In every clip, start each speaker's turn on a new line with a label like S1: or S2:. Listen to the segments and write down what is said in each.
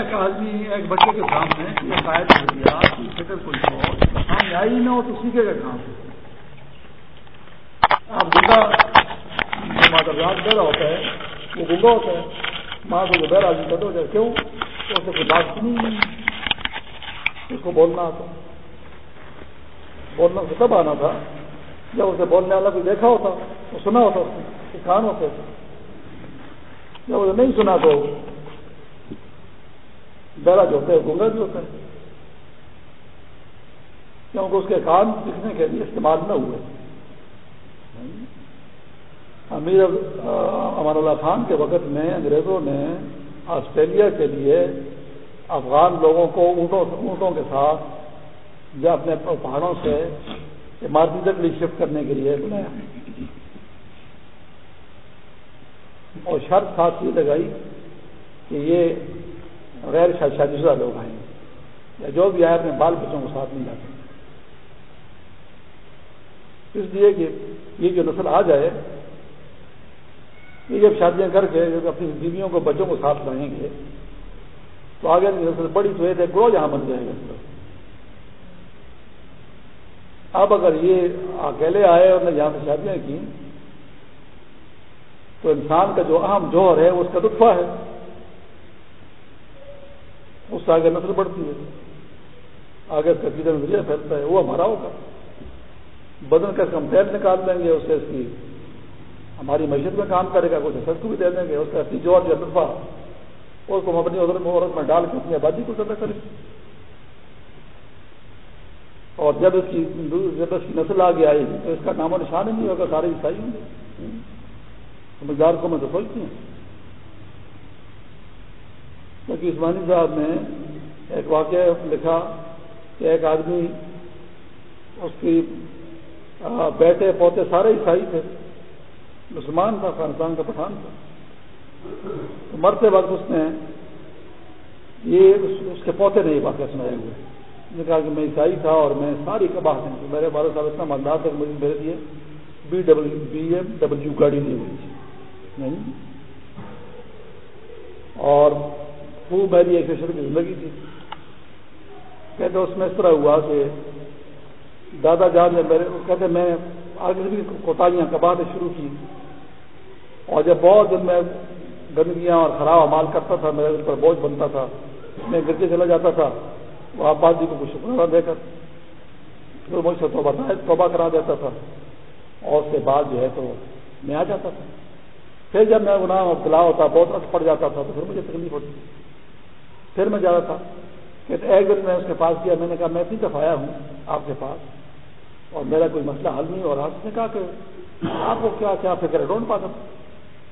S1: ایک آدمی، ایک بچے کے سامنے یہ قائد کر دیا، فکر کوئی ہو ہم آئی نہ ہو تو سیکھے گا کام۔ آپ گنگا جو مادرات بہرا ہوتا ہے، وہ گنگا ہوتا ہے۔ ماں کو جو بہرا آدمی پیدا ہو جائے کیوں؟ تو اسے کوئی بات سنی نہیں۔ اس کو بولنا آتا۔ بولنا اسے تب آنا تھا، جب اسے بولنے والا کوئی دیکھا ہوتا وہ سنا ہوتا، اس نے کان ہوتے۔ جب اسے نہیں سنا تو بہرا جو ہوتا ہے گنگا بھی ہوتا ہے۔ کیونکہ اس کے کان دکھنے کے لیے استعمال نہ ہوئے۔ امیر امان اللہ خان کے وقت میں، انگریزوں نے آسٹریلیا کے لیے افغان لوگوں کو اونٹوں اونٹوں کے ساتھ یا اپنے پہاڑوں سے عمارتی تک شفٹ کرنے کے لیے بنایا اور شرط ساتھ یہ لگائی کہ یہ غیر شادی شدہ لوگ آئیں گے یا جو بھی آئے اپنے بال بچوں کو ساتھ نہیں جاتے اس لیے کہ یہ جو نسل آ جائے، یہ جب شادیاں کر کے جب اپنی بیویوں کو بچوں کو ساتھ لائیں گے، تو آگے نسل بڑی تو یہ گروہ جہاں بن جائے گا۔ اب اگر یہ اکیلے آئے اور نے جہاں سے شادیاں کی تو انسان کا جو اہم جوہر ہے اس کا دفعہ ہے۔ اس سے آگے نسل بڑھتی ہے۔ آگے اس کا سیدھا نظریہ پھیلتا ہے، وہ ہمارا ہوگا۔ بدن کا کم تیل نکال دیں گے، اس سے اس کی ہماری معیشت میں کام کرے گا، کچھ سست کو بھی دے دیں گے، اس کا اپنی جوہر جو اس کو ہم اپنی عورت میں ڈال کے اپنی آبادی کو زیادہ کریں۔ اور جب اس کی جب اس کی نسل آگے آئے گی تو اس کا نام و نشان نہیں ہوگا سارے عیسائی ہوں گے سمجھدار کو میں تو سوچتی ہوں کیونکہ عثمانی صاحب نے ایک واقعہ لکھا کہ ایک آدمی اس کی بیٹے، پوتے سارے عیسائی تھے، مسلمان تھا، افغانستان کا پٹھان تھا۔ تو مرتے وقت اس نے یہ اس کے پوتے نے یہ واقعہ سنائے ہوئے۔ نے کہا کہ میں عیسائی تھا اور میں ساری کباہ دیں میرے بارہ صاحب اتنا مالدار تک مجھے میرے لیے B W B M W گاڑی دی ہوئی تھی۔ نہیں اور خوب میری ایک کی زندگی تھی۔ کہتے اس میں اس طرح ہوا کہ دادا جان نے میرے کہتے میں آگے بھی کوتاہیاں کباتے شروع کی۔ اور جب بہت دن میں گندگیاں اور خراب امال کرتا تھا، میرے اوپر بوجھ بنتا تھا، میں گر کے چلا جاتا تھا، وہ آبادی جی کو کچھ شکرانہ دے کر پھر مجھ سے توبہ توبہ کرا دیتا تھا۔ اور اس کے بعد جو ہے تو میں آ جاتا تھا۔ پھر جب میں گناہ مبتلا ہوتا، بہت رقص پڑ جاتا تھا، تو پھر مجھے تکلیف ہوتی۔ پھر میں جا رہا تھا کہ ایک دن میں اس کے پاس کیا میں نے کہا، میں اتنی دفعہ آیا ہوں آپ کے پاس۔ اور میرا کوئی مسئلہ حل نہیں ہو رہا اس نے کہا کہ آپ کو کیا کیا فکر ہے؟ ڈونٹ پاتا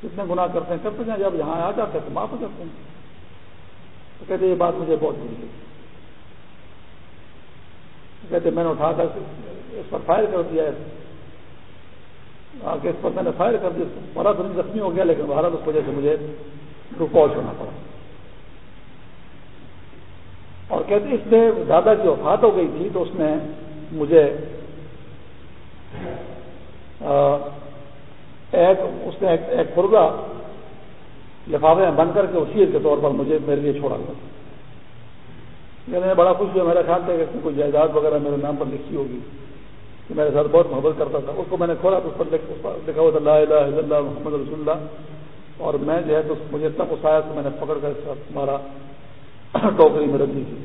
S1: کتنے گناہ کرتے ہیں کرتے ہیں جب یہاں آ جاتے ہیں تو معاف ہو جاتے ہیں۔ تو کہتے، یہ بات مجھے بہت بری لگی۔ کہتے، میں نے اٹھا کر اس پر فائر کر دیا آگے اس پر میں نے فائر کر دیا۔ بڑا تو زخمی ہو گیا، لیکن بھارت اس وجہ سے مجھے رکوش ہونا پڑا۔ اور کہتے اس سے دادا کی وفات ہو گئی تھی تو اس نے مجھے ایک، اس نے ایک فرگا لفافے میں بن کر کے وسیع کے طور پر مجھے میرے لیے چھوڑا گیا۔ میں بڑا خوش ہوا، میرا خیال تھا کہ اس کوئی جائیداد وغیرہ میرے نام پر لکھی ہوگی۔ کہ میرے ساتھ بہت محبت کرتا تھا۔ اس کو میں نے کھولا تو اس پر لکھا ہوا تھا اللہ الہ الا اللہ محمد رسول اللہ۔ اور میں جو ہے تو مجھے اتنا پسایا تو میں نے پکڑ کر ہمارا ٹوکری میں رکھ دی تھی۔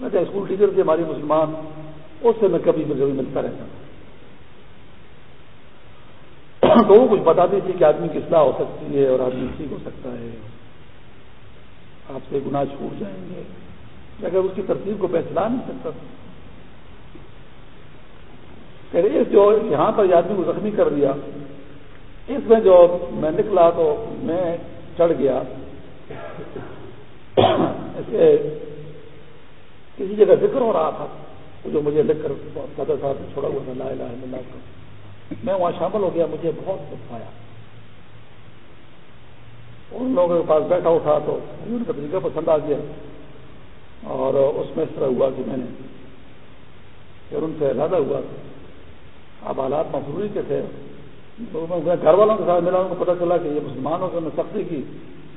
S1: میں اسکول ٹیچر تھی ہماری مسلمان، اس سے میں کبھی کبھی ملتا رہتا تو وہ کچھ بتاتی تھی کہ آدمی کی اصلاح ہو سکتی ہے اور آدمی ٹھیک ہو سکتا ہے۔ آپ سے گناہ چھوٹ جائیں گے۔ اگر اس کی ترتیب کو پہچلا نہیں سکتا کہ جو یہاں پر آدمی کو زخمی کر دیا، اس میں جو میں نکلا تو میں چڑھ گیا۔ کسی جگہ ذکر ہو رہا تھا جو مجھے لکھ کر فادر صاحب نے چھوڑا ہوا تھا، لا الہ الا اللہ کا۔ میں وہاں شامل ہو گیا، مجھے بہت دکھ آیا۔ ان لوگوں کے پاس بیٹھا اٹھا تو ان کا طریقہ پسند آ گیا۔ اور اس میں اس طرح ہوا کہ میں نے پھر ان سے ارادہ ہوا۔ اب حالات مفروری کے تھے۔ گھر والوں کے ساتھ ملا، ان کو پتا چلا کہ یہ مسلمانوں سے میں سختی کی۔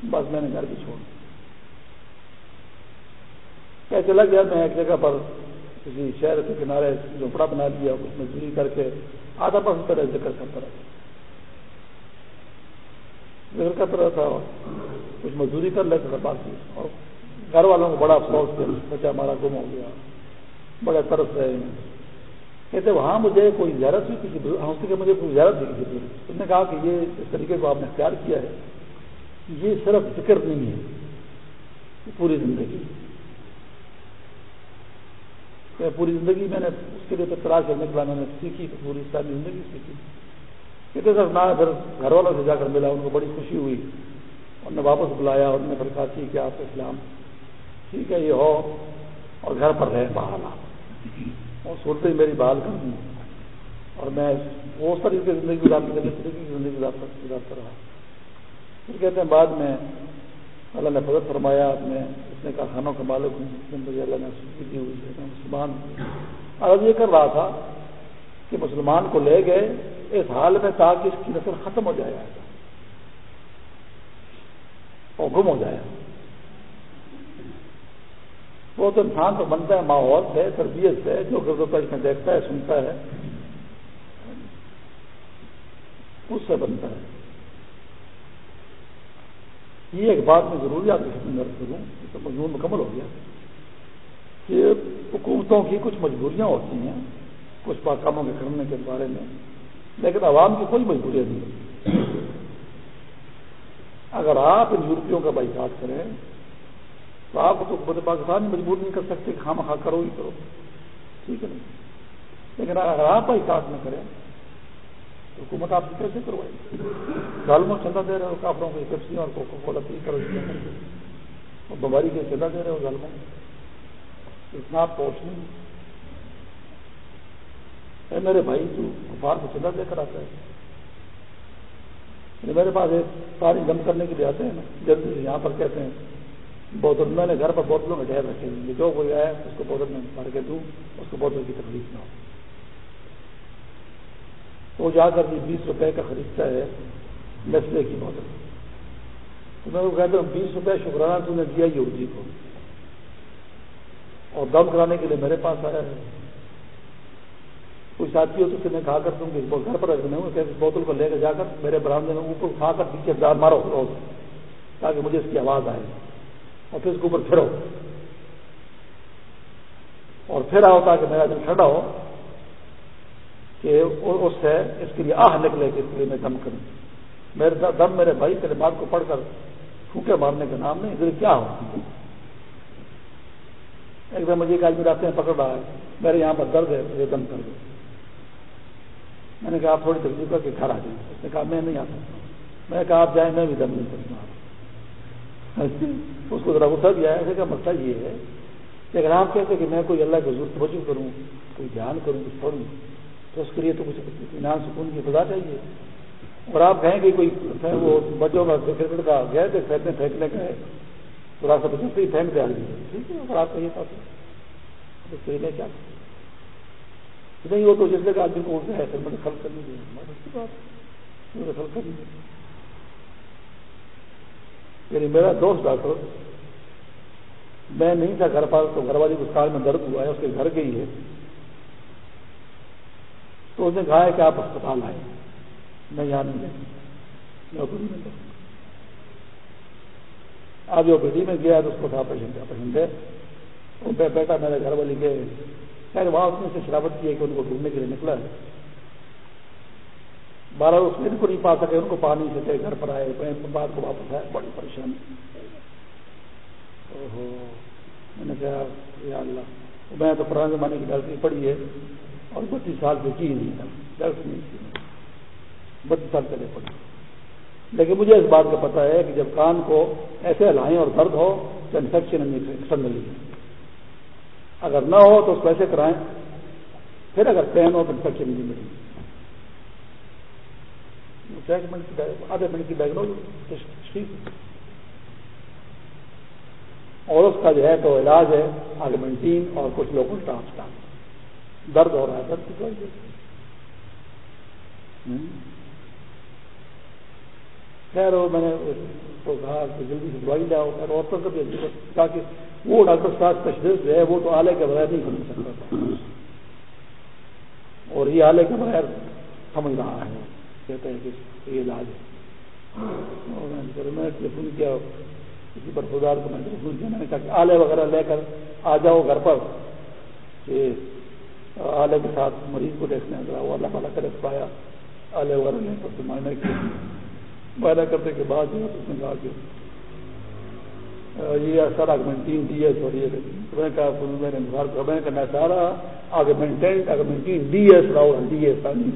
S1: بس میں نے گھر بھی چھوڑ کیا چلا گیا میں ایک جگہ پر کسی شہر کے کنارے جھوپڑا بنا لیا کچھ مزدوری کر کے آدھا پرسن طرح ذکر کرتا رہا۔ ذکر کرتا رہا تھا کچھ مزدوری کر لیتا تھا باقی اور گھر والوں کو بڑا افسوس کیا بچہ ہمارا گم ہو گیا۔ بڑے ترس رہے ہیں۔ کہتے وہاں مجھے کوئی زیارت ہوئی کسی ہاں، مجھے کوئی زیارت ہوئی کسی اس نے کہا کہ یہ اس طریقے کو آپ نے اختیار کیا ہے۔ یہ صرف ذکر نہیں ہے پوری زندگی۔ پوری زندگی میں نے اس کے لیے تلاش کرنے کے بعد میں نے سیکھی، تو پوری ساری زندگی سیکھی۔ کہتے سر میں پھر گھر والوں سے جا کر ملا، ان کو بڑی خوشی ہوئی۔ انہوں نے واپس بلایا، اور نے پھر کہا ٹھیک ہے آپ اسلام۔ ٹھیک ہے، یہ ہو اور گھر پر رہے بحال آپ۔ اور سوچتے ہی میری بحال کر دی اور میں اس طریقے سے زندگی گزارتی طریقے کی زندگی گزارتا رہا۔ پھر کہتے ہیں بعد میں اللہ نے فضر فرمایا، آپ نے اس نے کہا، خانوں کا مالک ہوں اللہ نے دی ہوئی ہے۔ مسلمان اور یہ کر رہا تھا کہ مسلمان کو لے گئے اس حال میں تاکہ اس کی نسل ختم ہو جائے۔ اور گم ہو جائے۔ وہ تو انسان تو بنتا ہے، ماحول سے، تربیت سے، جو گزرتا اس میں دیکھتا ہے، سنتا ہے، اس سے بنتا ہے۔ یہ ایک بات میں ضروری آپ کی درد کروں تو مضمون مکمل ہو گیا۔ کہ حکومتوں کی کچھ مجبوریاں ہوتی ہیں، کچھ کاموں کے کرنے کے بارے میں، لیکن عوام کی کوئی مجبوریاں نہیں اگر آپ ان یورپیوں کا بائیکاٹ کریں، تو آپ کو تو پاکستان مجبور نہیں کر سکتے خام خواہ کرو ہی کرو۔ ٹھیک ہے نہیں لیکن اگر آپ بائیکاٹ نہ کریں حکومت آپ کی کیسے کروائے گی۔ ظالموں چندہ دے رہے ہو، کافروں کو پیپسی اور کوکو کولا پی کرو اور بماری کے چندہ دے رہے ہو، ظالموں اتنا آپ پہنچ نہیں۔ اے میرے بھائی، تو کفار کو چندہ دے کر آتا ہے۔ یعنی میرے پاس ایک پانی دم کرنے کے لیے آتے ہیں نا۔ جلدی سے یہاں پر کہتے ہیں، بوتل، میں نے گھر پر بوتلوں میں ڈھیر رکھے ہوئے جو کوئی آئے اس کو بوتل میں بھر کے دوں، اس کو بوتل کی تکلیف نہ ہو۔ وہ جا کر بھی بیس روپے کا خریدتا ہے، نسلے کی بوتل تو میں وہ کہتا ہوں، بیس روپے شکرانہ تم نے دیا یوگی کو۔ اور دم کرانے کے لیے میرے پاس آیا ہے۔ کوئی ساتھی ہو تو میں کھا کر تم گھر پر رکھنے ہوں کہ اس بوتل کو لے کر جا کر میرے برامدے میں اوپر کھا کر پیچھے دار مارو روز تاکہ مجھے اس کی آواز آئے۔ اور پھر اس کے اوپر پھرو۔ اور پھر آؤ تاکہ میرا دل ٹھنڈا ہو۔ کہ اس سے اس کے لیے آہ نکلے کہ اس کے لیے میں دم کروں۔ میرے دم میرے بھائی تیرے بات کو پڑھ کر پھوکے مارنے کا نام نہیں کیا ہو؟ ایک دم مجھے ایک آدمی راستے میں پکڑ رہا ہے، میرے یہاں پر درد ہے، مجھے دم کر دو۔ میں نے کہا آپ تھوڑی تکلیف کر کے گھر آ جائیں اس نے کہا میں نہیں آ سکتا۔ میں نے کہا آپ جائیں، میں بھی دم نہیں کروں اس کو ذرا غصہ بھی آیا ایسے کا مسئلہ یہ ہے کہ اگر آپ کہتے کہ میں کوئی اللہ کو ضرورت توجہ کروں، کوئی دھیان کروں، کچھ پڑھوں تو اس کے لیے تو کچھ اطمینان سکون کی خدا چاہیے۔ اور آپ کہیں کہ کوئی وہ بچوں کا کرکٹ کا گئے تھے پھینکنے پھینکنے کا ہے تو راستہ بچوں سے ہی پھینک دیا۔ ٹھیک ہے، اگر آپ کہیے تو اس کے لیے کیا نہیں، وہ تو جس جگہ آدمی کو اٹھنا ہے، پھر مجھے خرچ کرنی چاہیے مجھے خرچ کرنی چاہیے یعنی میرا دوست ڈاکٹر، میں نہیں تھا گھر پاس، تو گھر والی اس کال میں درد ہوا ہے، اس کے گھر گئی ہے۔ تو اس نے کہا ہے کہ آپ اسپتال آئے میں یہاں نہیں گیا اب جو بیٹی میں گیا تو اس کو کہا پیشنٹ پیشنٹ ہے وہ بیٹا میرے گھر والی گئے خیر، وہاں اس نے سے شرابت کی ہے کہ ان کو ڈھونڈنے کے لیے نکلا ہے۔ بارہ اس میں کو نہیں پا سکے، ان کو پا نہیں سکے گھر پر آئے بعد کو واپس آئے، بڑی پریشانی۔ میں نے کہا، یا اللہ، میں تو پرانے زمانے کی غلطی پڑی ہے۔ اور بتیس سال سے کی نہیں تھا درد نہیں کی بتیس سال پہلے پڑی لیکن مجھے اس بات کا پتا ہے کہ جب کان کو ایسے ہلائیں اور درد ہو تو انفیکشن ایکسٹرنلی اگر نہ ہو تو اس کو ایسے کرائیں، پھر اگر پین ہو تو انفیکشن نہیں ملے منٹ کی آدھے منٹ کی ڈائگنوز اور اس کا جو ہے تو علاج ہے آگمنٹین اور کچھ لوگوں ٹرانسپلانٹ۔ درد ہو رہا ہے درد کی کوئی خیر میں نے تو کہا کہ جلدی سے دوائی لاؤ۔ خیر عورتوں کا بھی تاکہ وہ ڈاکٹر صاحب تشدد جو ہے وہ تو آلے کے بغیر نہیں سمجھ سکتا۔ اور یہ آلے کے بغیر سمجھ رہا ہے۔ کہتے ہیں کہ یہ علاج ہے۔ میں ٹیلیفون کیا۔ کسی پر خدار کو میں ٹیلیفون کیا۔ میں نے کہا کہ آلے وغیرہ لے کر آ جاؤ گھر پر۔ کہ آلے کے ساتھ مریض کو دیکھنے وہ اللہ تعالیٰ کرے پایا آلے وغیرہ لے کر معائنہ کیا معائنہ کرنے کے بعد جو اس نے کہا کہ یہ سارا آگمنٹین ڈی ایس اور یہ میں کہا میں نے انتظار کر میں کہنا سارا Augmentin Augmentin D S Rao D S آنی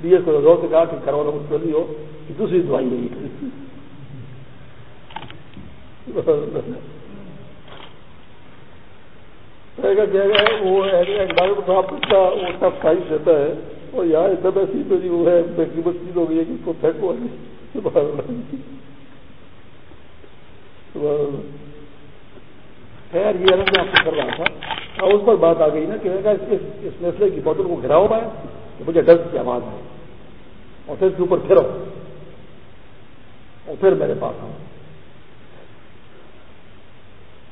S1: ڈی ایس کو زور سے کہا کہ کرو مجھ چلی ہو، کہ دوسری دوائی نہیں وہ صاحب کا وہ ٹف سائز رہتا ہے اور یہاں اتنا ایسی تو جی وہ ہے قیمت چیز ہو گئی ہے کہ اس کو پھینکو خیر، یہ الگ میں آپ کو کر رہا تھا۔ اور اس پر بات آ گئی نا کہ اس فیصلے کی بوتل کو گھراؤ پائے تو مجھے ڈر کی آواز ہے۔ اور پھر اس کے اوپر پھرو۔ اور پھر میرے پاس آؤ۔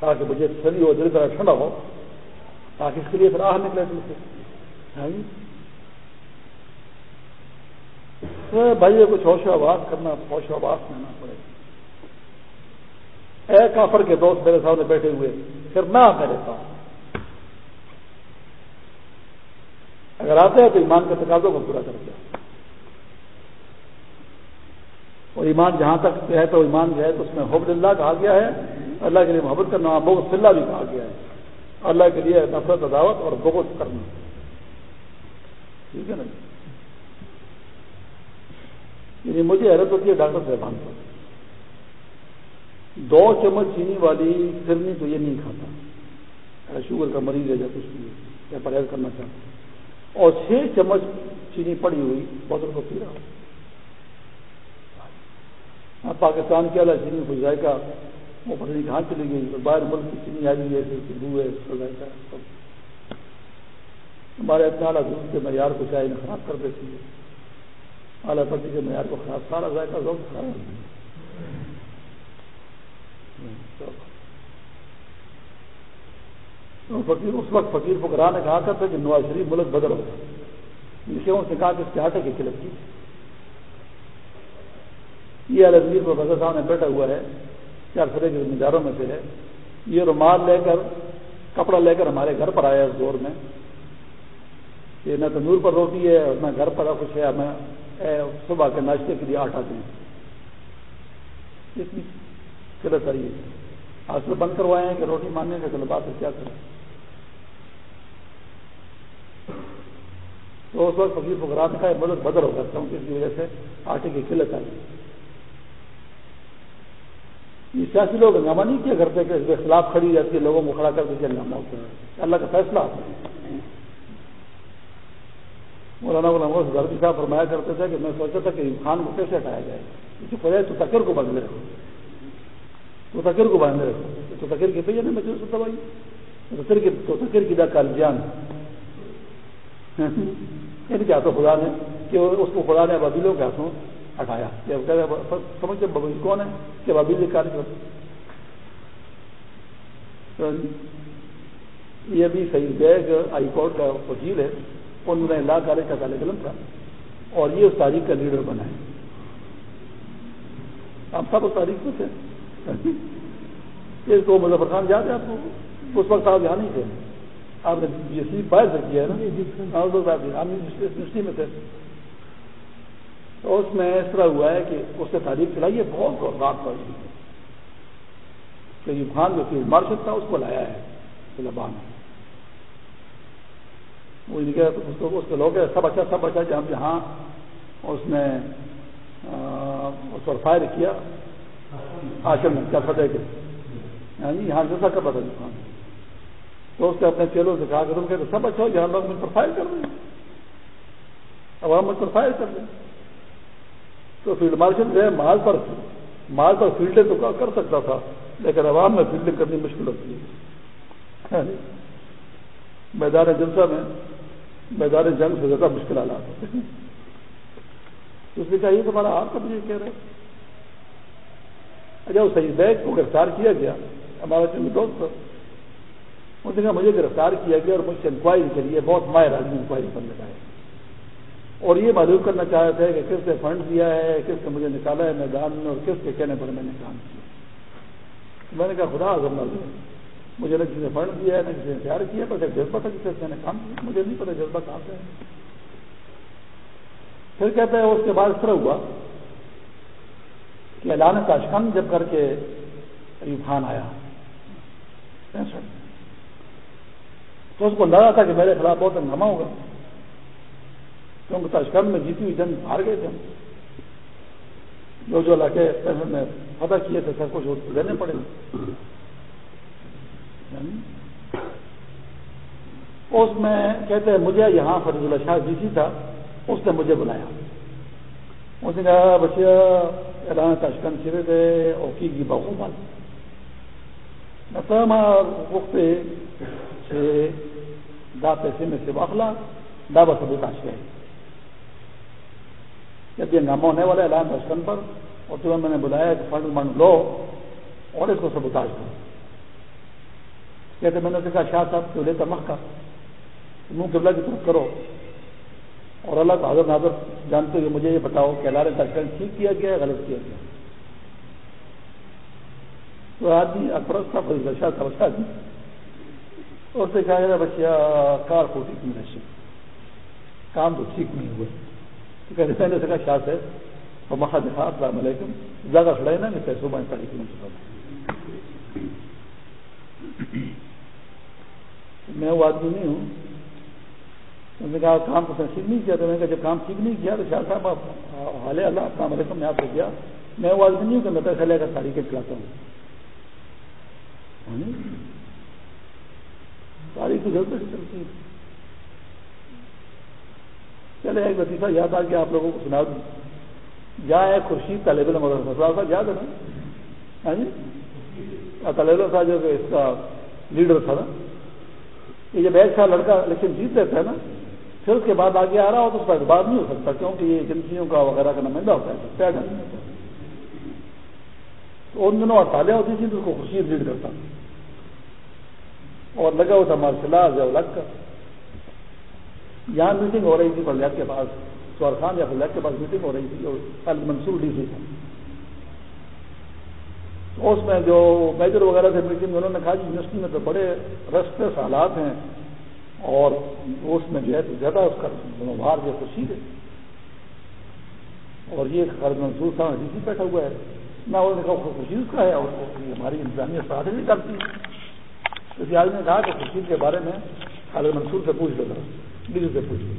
S1: تاکہ مجھے ٹھنڈی ہو دل طرح ٹھنڈا ہو۔ تاکہ اس کے لیے پھر آہ نکلے دل سے۔ ہاں جی؟ بھائی کچھ ہوش آواز کرنا، ہوش آواز کرنا پڑے۔ گا اے کافر کے دوست میرے سامنے بیٹھے ہوئے، پھر نہ میرے پاس۔ اگر آتے ہیں تو ایمان کے تقاضوں کو پورا کر دیا اور ایمان جہاں تک ہے تو ایمان جو ہے تو اس میں حب اللہ کہا گیا ہے، اللہ کے لیے محبت کرنا بہت سلّہ بھی کہا گیا ہے۔ اللہ کے لیے نفرت، عداوت اور بہت کرنا۔ ٹھیک ہے نا جی؟ یعنی مجھے حیرت ہوتی ہے ڈاکٹر صاحبان پر۔ دو چمچ چینی والی فرنی تو یہ نہیں کھاتا۔ شوگر کا مریض ہے یا کچھ بھی یا پرہیز کرنا چاہتا اور چھ چمچ چینی پڑی ہوئی بوتل کو پی رہا ہاں، پاکستان کے اللہ چینی کو ذائقہ وہ پتہ نہیں کہاں چلی گئی باہر ملک کی چینی آ گئی ہے دو ہے ہمارے اتنا اعلیٰ دودھ کے معیار کو چائے خراب کر دیتی ہے۔ اعلیٰ پتی کے معیار کو خراب، سارا ذائقہ ضرور خراب فقیر، اس وقت فقیر فکرا نے کہا کرتا کہ نواز شریف ملک بدل ہوگا کیوں؟ اس نے کہا کہ اس کے آٹے کی کلپ کی۔ یہ الزمیر پر فضر صاحب نے بیٹھا ہوا ہے۔ چار کے ذمہ داروں میں سے ہے، یہ رومال لے کر، کپڑا لے کر ہمارے گھر پر آیا اس دور میں۔ یہ نہ تندور پر روٹی ہے اور نہ گھر پر کچھ ہے، ہمیں صبح کے ناشتے کے لیے آٹا دیں قلت آئی ہے آج بند کروائے ہیں کہ روٹی ماننے کا چلو بات ہے، کیا کریں؟ تو اس وقت فقیر فکرات کا مدد بدر ہو سکتا ہوں اس کی وجہ سے آٹے کی قلت آئی۔ یہ سیاسی لوگ ہنگامہ نہیں کیا کرتے کہ اس کے خلاف کھڑی جاتی ہے، لوگوں کو کھڑا کر کے ہنگامہ ہوتا ہے۔ اللہ کا فیصلہ۔ مولانا غلام غربی صاحب فرمایا کرتے تھے کہ میں سوچا تھا کہ خان کو کیسے ہٹایا جائے۔ کسی وجہ تو تکر کو بدلے تو تکر کو باندھے رکھو۔ تو تکر کی پہ نہیں مجھے سب تکر کی تو تکر کی دا کال جان یعنی کیا تو خدا نے کہ اس کو خدا نے بابیلوں کے ہاتھوں ہٹایا سمجھتے ببیل کون ہے کہ بابیل کار یہ بھی صحیح بیگ ہائی کورٹ کا وکیل ہے انہوں نے لا کالج کا طالب علم تھا اور یہ اس تاریخ کا لیڈر بنا ہے ہم سب اس تاریخ میں تھے اس کو مظفر خان یاد ہے آپ کو اس وقت آپ یہاں نہیں تھے آپ نے بی ایس سی باہر سے کیا ہے نا ہم یونیورسٹی میں تھے تو اس میں اس طرح ہوا ہے کہ اس نے تعریف چلائی ہے، بہت رات پڑ گئی کہ خان جو فیلڈ مارشل تھا اس کو لایا ہے طلبا میں وہ اس کے لوگ سب اچھا سب اچھا جہاں جہاں اس نے اس پر فائر کیا۔ آشرم کیا فتح کے۔ یعنی یہاں جیسا کر رہا تھا جی تو اس نے اپنے چیلوں سے کہا، کہ تم کہتے سب اچھا ہو جہاں لوگ مجھ پر فائر کر دیں عوام مجھ پر فائر کر دیں تو فیلڈ مارشل جو ہے مال پر مال پر فیلڈنگ تو کر سکتا تھا، لیکن عوام میں فیلڈنگ کرنی مشکل ہوتی ہے۔ میدان جلسہ میں میدان جنگ سے زیادہ مشکل حالات ہوتے ہیں۔ اس نے کہا، یہ تمہارا آپ کب یہ کہہ رہے اچھا وہ صحیح بیگ کو گرفتار کیا گیا۔ ہمارا چند دوست اس نے کہا، مجھے گرفتار کیا گیا اور مجھ سے انکوائری کے لیے بہت ماہر آدمی انکوائری پر لگائے اور یہ معلوم کرنا چاہتے تھے کہ کس نے فنڈ دیا ہے، کس نے مجھے نکالا ہے میدان میں اور کس کے کہنے پر میں نے کام کیا۔ میں نے کہا، خدا اعظم مجھے نہ کسی نے فنڈ دیا ہے، نہ کسی نے تیار کیا پر جذبہ تھا کسی میں نے کام کیا۔ مجھے نہیں پتا جذبہ کہاں سے پھر کہتے ہیں اس کے بعد اس طرح ہوا کہ اعلان تاشکند جب کر کے ایوب خان آیا۔ تو اس کو لگا تھا کہ میرے خلاف بہت ہنگامہ ہوگا۔ کیونکہ تاشکند میں جیتی ہوئی جنگ ہار گئے تھے جو جو علاقے میں فتح کیے تھے، سب کچھ دینے پڑے۔ یعنی اس میں کہتے ہیں، مجھے یہاں فرض اللہ شاہ جی سی تھا، اس نے مجھے بلایا۔ اس نے کہا بچیا اعلان تشکن سرے دے اور کی گی بہو بال مطلب وقت دا پیسے میں سے واخلا دا بس ابھی کاش گئے۔ جب یہ نامہ ہونے والا اعلان تشکن پر اور تمہیں میں نے بلایا کہ فنڈ منڈ لو اور اس کو سب اتاش دو کہتے میں نے کہا شاہ صاحب تو لیتا مکہ منہ قبلہ کی طرف کرو اور اللہ کا حضرت ناظر جانتے ہوئے مجھے یہ بتاؤ کہ اللہ نے ٹھیک کیا گیا غلط کیا گیا تو آدمی افراد تھا فضل شاہ تھا بچہ آدمی اور سے کہا گیا بچیا کار کو ٹھیک نہیں کام تو ٹھیک نہیں ہوئے میں نے کہا شاہ سے اور مخا دکھا السلام علیکم۔ زیادہ کھڑے نا، میں پیسوں میں تاریخ میں وہ آدمی نہیں ہوں۔ انہوں نے کہا کام کو تنصیب نہیں کیا، تو میں نے کہا جب کام ٹھیک نہیں کیا تو شاہ صاحب آپ حال اللہ، السلام علیکم، میں آپ سے کیا۔ میں وہ آدمی نہیں ہوں کہ میں پیسہ لے کر تاریخیں چلاتا ہوں۔ ہاں جی۔ تاریخ تو جلد چلتی ہے۔ چلے، ایک لطیفہ یاد آ کے آپ لوگوں کو سنا دوں۔ جہاں ہے خورشید طالب علم صاحب، یاد ہے نا؟ ہاں جی؟ طالب علم صاحب جو کہ اس کا لیڈر تھا نا۔ یہ جب ایک سال لڑکا الیکشن جیت لیتا ہے نا، پھر اس کے بعد آگے آ رہا ہو تو اس کا اعتبار نہیں ہو سکتا، کیونکہ یہ ایجنسیوں کا وغیرہ کا نمائندہ ہوتا ہے طے نہیں ہوتا تو ان دنوں ہڑتالیں ہوتی تھیں تو اس کو خورشید لیڈ کرتا اور لگا ہوا تھا مارشل الگ کا۔ یہاں میٹنگ ہو رہی تھی فلیات کے پاس سور خان یا فلیات کے پاس میٹنگ ہو رہی تھی اور منصور ڈی سی تھا۔ تو اس میں جو میجر وغیرہ سے میٹنگ انہوں نے کہا کہ یونیورسٹی میں تو بڑے رستے حالات ہیں اور اس میں جو ہے تو زیادہ اس کا باہر جو خوشی ہے اور یہ خرچ منصور تھا ڈی سی بیٹھا ہوا ہے۔ نہ انہوں نے کہا خوشی اس کا ہے اور ہماری انتظامیہ ساتھ نہیں کرتی کسی جی آدمی نے کہا کہ خوشی کے بارے میں خالد منصور سے پوچھ لو۔ ڈی سی سے پوچھ لو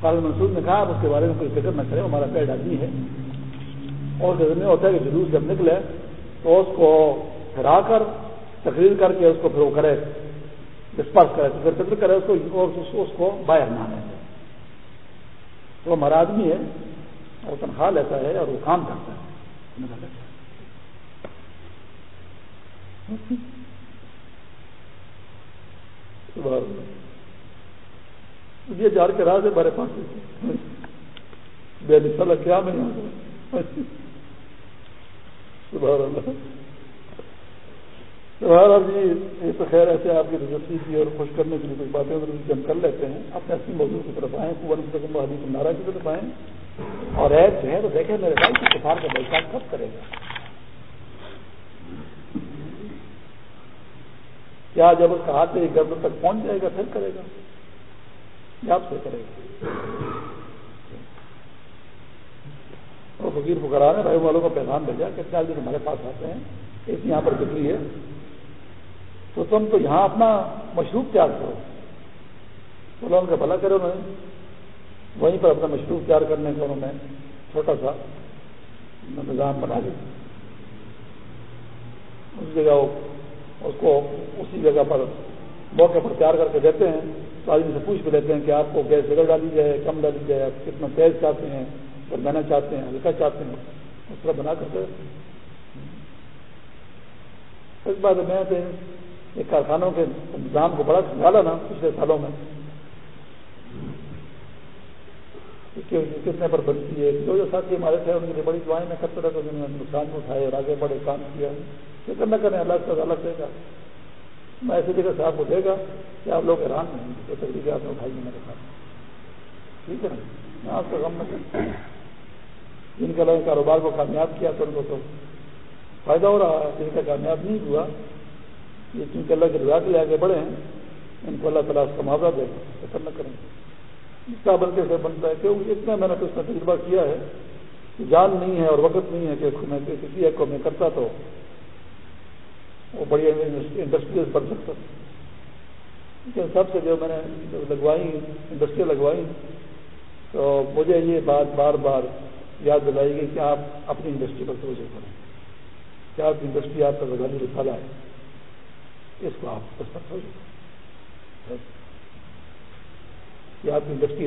S1: خالد منصور نے کہا آپ اس کے بارے میں کوئی فکر نہ کرے ہمارا پیڈ آدمی ہے۔ اور میں ہوتا ہے کہ جلوس جب نکلے تو اس کو پھرا کر تقریر کر کے اس کو پھر وہ کرے ڈسپرس کرے پھر کرے اس کو اس کو باہر نہ آنے تو ہمارا آدمی ہے اور تنخواہ لیتا ہے اور وہ کام کرتا ہے۔ یہ جار کے راز ہے ہمارے پاس بے نسل کیا میں یہاں سبحان اللہ۔ جی یہ تو خیر ایسے آپ کی دلچسپی کی اور خوش کرنے کے لیے کچھ باتیں ہم کر لیتے ہیں، اپنے اصلی موضوع کی طرف آئیں حدیث نارا کی طرف آئیں۔ اور ایپ جو ہے، تو دیکھیں میرے بھائی کی کفار کا بلکات کب کرے گا؟ کیا جب اس کا ہاتھ گرد تک پہنچ جائے گا، پھر کرے گا؟ آپ سے کرے گا فقیر فکرا نے بھائی والوں کا پیغام بھیجا کتنے آدمی ہمارے پاس آتے ہیں اس یہاں پر بکری ہے۔ تو تم تو یہاں اپنا مشروب تیار کرو۔ بولا ان کا بھلا کرو انہوں نے۔ وہیں پر اپنا مشروب تیار کرنے کا انہوں نے چھوٹا سا نظام بنا دیا اس جگہ اس کو اسی جگہ پر موقع پر تیار کر کے دیتے ہیں۔ تو آدمی سے پوچھ بھی لیتے ہیں کہ آپ کو گیس جگہ ڈالی جائے، کم ڈالی جائے، آپ کتنا تیز چاہتے ہیں بنانا چاہتے ہیں، ہلکا چاہتے ہیں، اس طرح بنا کر اس بات میں ایک کارخانوں کے نظام کو بڑا سنبھالا نا پچھلے سالوں میں۔ کتنے پر بنتی ہے جو جو ساتھی ہمارے تھے، ان کے بڑی دعائیں میں کرتے رہتے ہیں نقصان اٹھائے اور آگے بڑے کام کیا۔ فکر نہ کریں، اللہ سے الگ دے گا میں ایسی جگہ سے آپ کو دے گا کہ آپ لوگ حیران نہیں تو تکلیفیں آپ نے اٹھائی میرے ساتھ۔ ٹھیک ہے نا؟ میں آپ کا غم نہ جن کا لوگ کاروبار کو کامیاب کیا تو ان کو تو فائدہ ہو رہا ہے۔ جن کا کامیاب نہیں ہوا، یہ چونکہ اللہ کے رضا کے لیے آگے بڑھے ہیں، ان کو اللہ تعالیٰ اس کا معاوضہ دے گا۔ فکر نہ کریں۔ گے اس کا بلکہ سے بنتا ہے کیونکہ اتنا میں نے تو اس میں تجربہ کیا ہے کہ جان نہیں ہے اور وقت نہیں ہے کہ میں کسی ایک کو میں کرتا تو وہ بڑی انڈسٹریز بن سکتا لیکن سب سے جو میں نے لگوائی انڈسٹریاں لگوائی، تو مجھے یہ بات بار بار یاد دلائی گئی کہ آپ اپنی انڈسٹری پر توجہ کریں۔ کہ آپ کی انڈسٹری آپ کا غزالی رسالہ ہے؟ اس کو آپ اس پر توجہ کہ آپ کی انڈسٹری